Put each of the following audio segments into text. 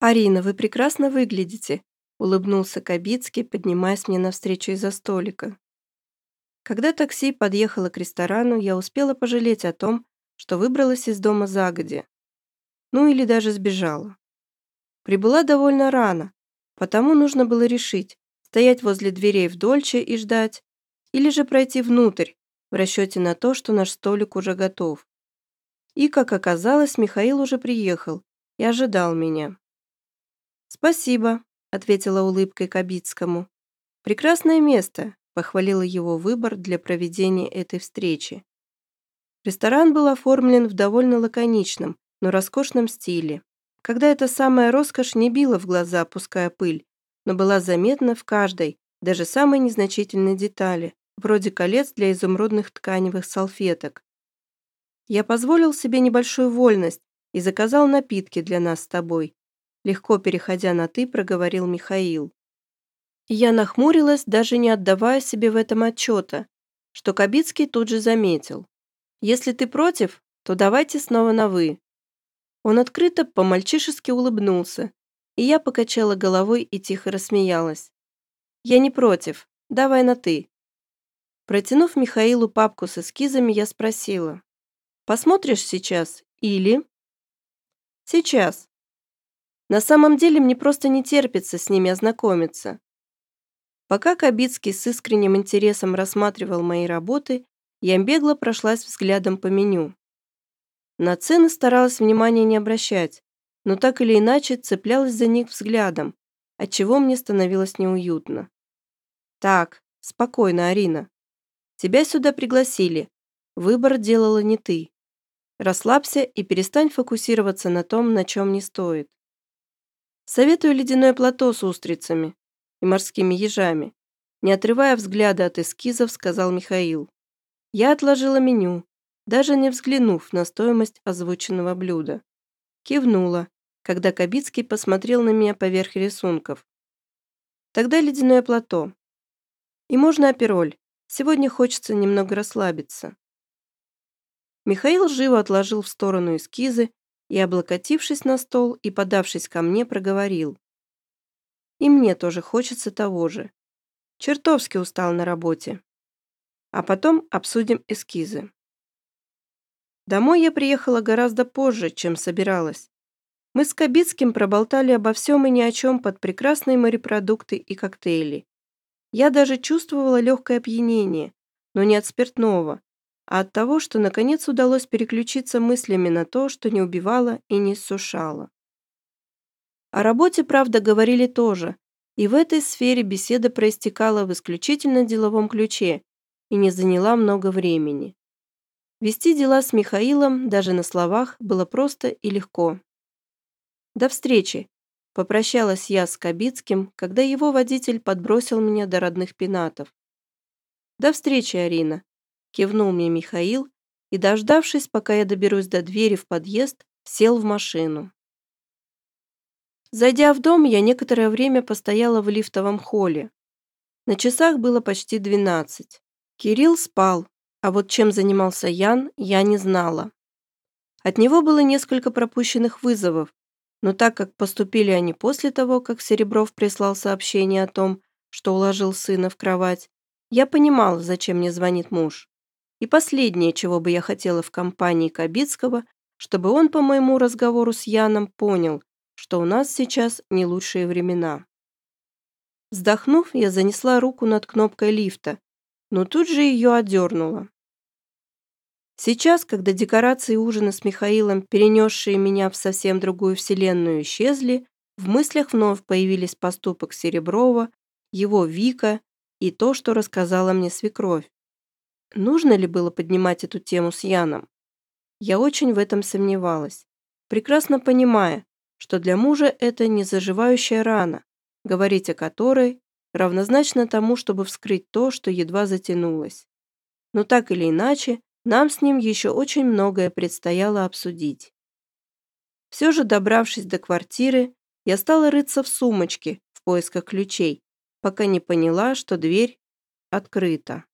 «Арина, вы прекрасно выглядите», — улыбнулся Кабицкий, поднимаясь мне навстречу из-за столика. Когда такси подъехало к ресторану, я успела пожалеть о том, что выбралась из дома загодя. Ну или даже сбежала. Прибыла довольно рано, потому нужно было решить, стоять возле дверей в Дольче и ждать, или же пройти внутрь, в расчете на то, что наш столик уже готов. И, как оказалось, Михаил уже приехал и ожидал меня. «Спасибо», — ответила улыбкой Кабицкому. «Прекрасное место», — похвалила его выбор для проведения этой встречи. Ресторан был оформлен в довольно лаконичном, но роскошном стиле, когда эта самая роскошь не била в глаза, пуская пыль, но была заметна в каждой, даже самой незначительной детали, вроде колец для изумрудных тканевых салфеток. Я позволил себе небольшую вольность и заказал напитки для нас с тобой, Легко переходя на «ты», проговорил Михаил. Я нахмурилась, даже не отдавая себе в этом отчета, что Кабицкий тут же заметил. «Если ты против, то давайте снова на «вы». Он открыто по-мальчишески улыбнулся, и я покачала головой и тихо рассмеялась. «Я не против. Давай на «ты». Протянув Михаилу папку с эскизами, я спросила. «Посмотришь сейчас или...» «Сейчас», на самом деле мне просто не терпится с ними ознакомиться. Пока Кабицкий с искренним интересом рассматривал мои работы, я бегло прошлась взглядом по меню. На цены старалась внимания не обращать, но так или иначе цеплялась за них взглядом, отчего мне становилось неуютно. «Так, спокойно, Арина. Тебя сюда пригласили. Выбор делала не ты. Расслабься и перестань фокусироваться на том, на чем не стоит. Советую ледяное плато с устрицами и морскими ежами. Не отрывая взгляда от эскизов, сказал Михаил. Я отложила меню, даже не взглянув на стоимость озвученного блюда. Кивнула, когда Кабицкий посмотрел на меня поверх рисунков. Тогда ледяное плато. И можно апероль. Сегодня хочется немного расслабиться. Михаил живо отложил в сторону эскизы и, облокотившись на стол и подавшись ко мне, проговорил. И мне тоже хочется того же. Чертовски устал на работе. А потом обсудим эскизы. Домой я приехала гораздо позже, чем собиралась. Мы с Кабицким проболтали обо всем и ни о чем под прекрасные морепродукты и коктейли. Я даже чувствовала легкое опьянение, но не от спиртного, а от того, что наконец удалось переключиться мыслями на то, что не убивало и не иссушало. О работе, правда, говорили тоже, и в этой сфере беседа проистекала в исключительно деловом ключе и не заняла много времени. Вести дела с Михаилом даже на словах было просто и легко. «До встречи!» – попрощалась я с Кабицким, когда его водитель подбросил меня до родных пенатов. «До встречи, Арина!» Кивнул мне Михаил и, дождавшись, пока я доберусь до двери в подъезд, сел в машину. Зайдя в дом, я некоторое время постояла в лифтовом холле. На часах было почти двенадцать. Кирилл спал, а вот чем занимался Ян, я не знала. От него было несколько пропущенных вызовов, но так как поступили они после того, как Серебров прислал сообщение о том, что уложил сына в кровать, я понимала, зачем мне звонит муж. И последнее, чего бы я хотела в компании Кабицкого, чтобы он по моему разговору с Яном понял, что у нас сейчас не лучшие времена. Вздохнув, я занесла руку над кнопкой лифта, но тут же ее отдернула. Сейчас, когда декорации ужина с Михаилом, перенесшие меня в совсем другую вселенную, исчезли, в мыслях вновь появились поступок Сереброва, его Вика и то, что рассказала мне свекровь. Нужно ли было поднимать эту тему с Яном? Я очень в этом сомневалась, прекрасно понимая, что для мужа это не заживающая рана, говорить о которой равнозначно тому, чтобы вскрыть то, что едва затянулось. Но так или иначе, нам с ним еще очень многое предстояло обсудить. Все же, добравшись до квартиры, я стала рыться в сумочке в поисках ключей, пока не поняла, что дверь открыта.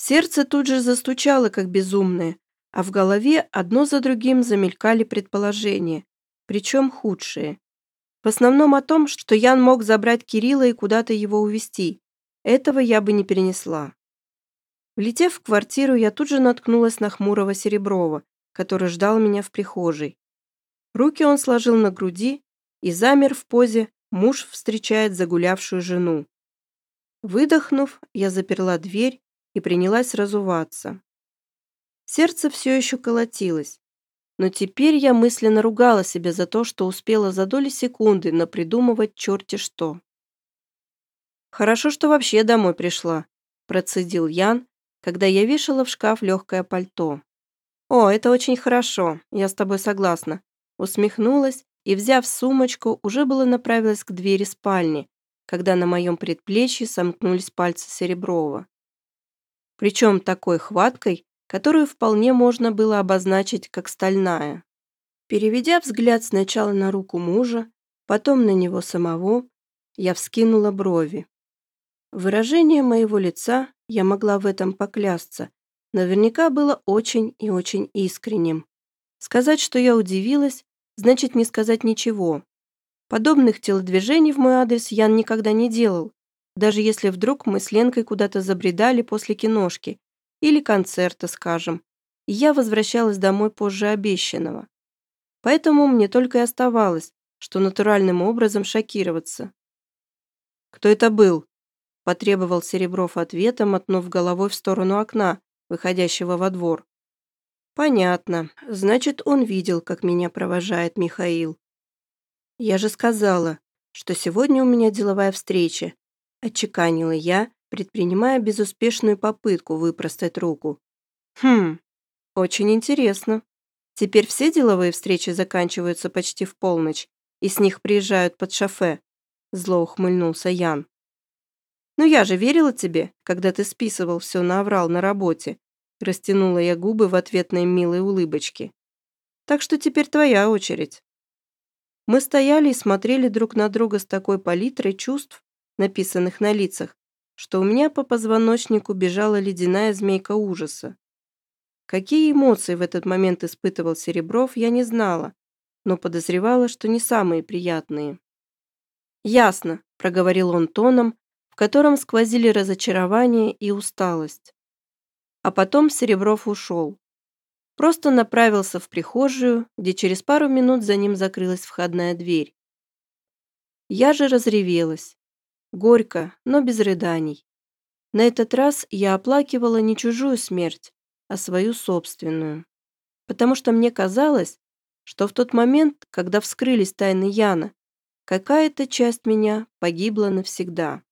Сердце тут же застучало, как безумное, а в голове одно за другим замелькали предположения, причем худшие. В основном о том, что Ян мог забрать Кирилла и куда-то его увезти. Этого я бы не перенесла. Влетев в квартиру, я тут же наткнулась на хмурого Сереброва, который ждал меня в прихожей. Руки он сложил на груди и замер в позе «муж встречает загулявшую жену». Выдохнув, я заперла дверь и принялась разуваться. Сердце все еще колотилось, но теперь я мысленно ругала себя за то, что успела за доли секунды напридумывать черти что. «Хорошо, что вообще домой пришла», – процедил Ян, когда я вешала в шкаф легкое пальто. «О, это очень хорошо, я с тобой согласна», – усмехнулась и, взяв сумочку, уже было направилась к двери спальни, когда на моем предплечье сомкнулись пальцы Сереброва. Причем такой хваткой, которую вполне можно было обозначить как стальная. Переведя взгляд сначала на руку мужа, потом на него самого, я вскинула брови. Выражение моего лица, я могла в этом поклясться, наверняка было очень и очень искренним. Сказать, что я удивилась, значит не сказать ничего. Подобных телодвижений в мой адрес Ян никогда не делал, даже если вдруг мы с Ленкой куда-то забредали после киношки или концерта, скажем, и я возвращалась домой позже обещанного. Поэтому мне только и оставалось, что натуральным образом шокироваться. «Кто это был?» потребовал Серебров ответа, мотнув головой в сторону окна, выходящего во двор. «Понятно. Значит, он видел, как меня провожает Михаил. Я же сказала, что сегодня у меня деловая встреча», отчеканила я, предпринимая безуспешную попытку выпростать руку. «Хм, очень интересно. Теперь все деловые встречи заканчиваются почти в полночь, и с них приезжают под шофе», зло ухмыльнулся Ян. «Ну я же верила тебе, когда ты списывал все на аврал на работе», растянула я губы в ответной милой улыбочке. «Так что теперь твоя очередь». Мы стояли и смотрели друг на друга с такой палитрой чувств, написанных на лицах, что у меня по позвоночнику бежала ледяная змейка ужаса. Какие эмоции в этот момент испытывал Серебров, я не знала, но подозревала, что не самые приятные. «Ясно», – проговорил он тоном, котором сквозили разочарование и усталость. А потом Серебров ушел. Просто направился в прихожую, где через пару минут за ним закрылась входная дверь. Я же разревелась. Горько, но без рыданий. На этот раз я оплакивала не чужую смерть, а свою собственную. Потому что мне казалось, что в тот момент, когда вскрылись тайны Яна, какая-то часть меня погибла навсегда.